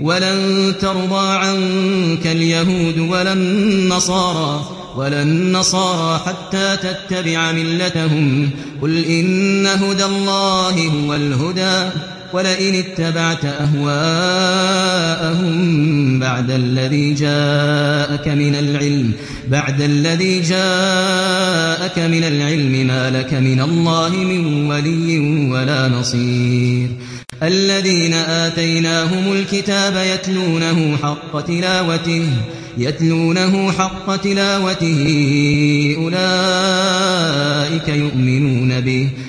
ولن ترضى عنك اليهود ولا النصارى ولا النصارى حتى تتبع ملتهم. قل إن هدى الله هو الهدى ولئن اتبعت أهواءهم بعد الذي جاءك من العلم بعد الذي جاءك من العلم ما لك من الله من ولي ولا نصير. الذين آتيناهم الكتاب يتلونه حق تلاوته يتلونه حق تلاوته أولئك يؤمنون به.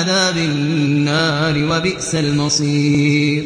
عذاب النار وبئس المصير.